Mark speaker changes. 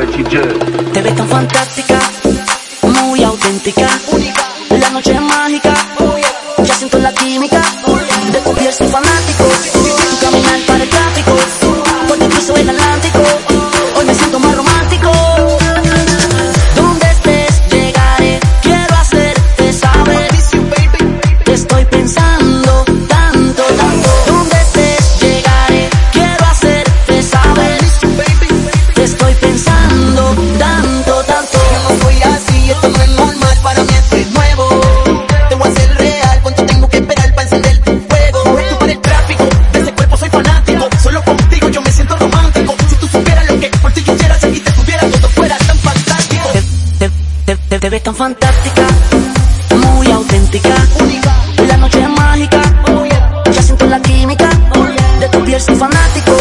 Speaker 1: Te ves tan fantástica, muy auténtica. La noche es mágica, ya siento la química. De tu piel soy fanático, tu caminar para el tráfico. Por ti cruzo el Atlántico, hoy me siento más romántico. Donde estés llegaré, quiero hacerte saber. Te estoy pensando tanto, tanto. Donde estés llegaré, quiero hacerte saber. Te estoy pensando ves
Speaker 2: tan fantástica, muy auténtica. La noche es mágica, ya siento la química, de tu piel soy fanático.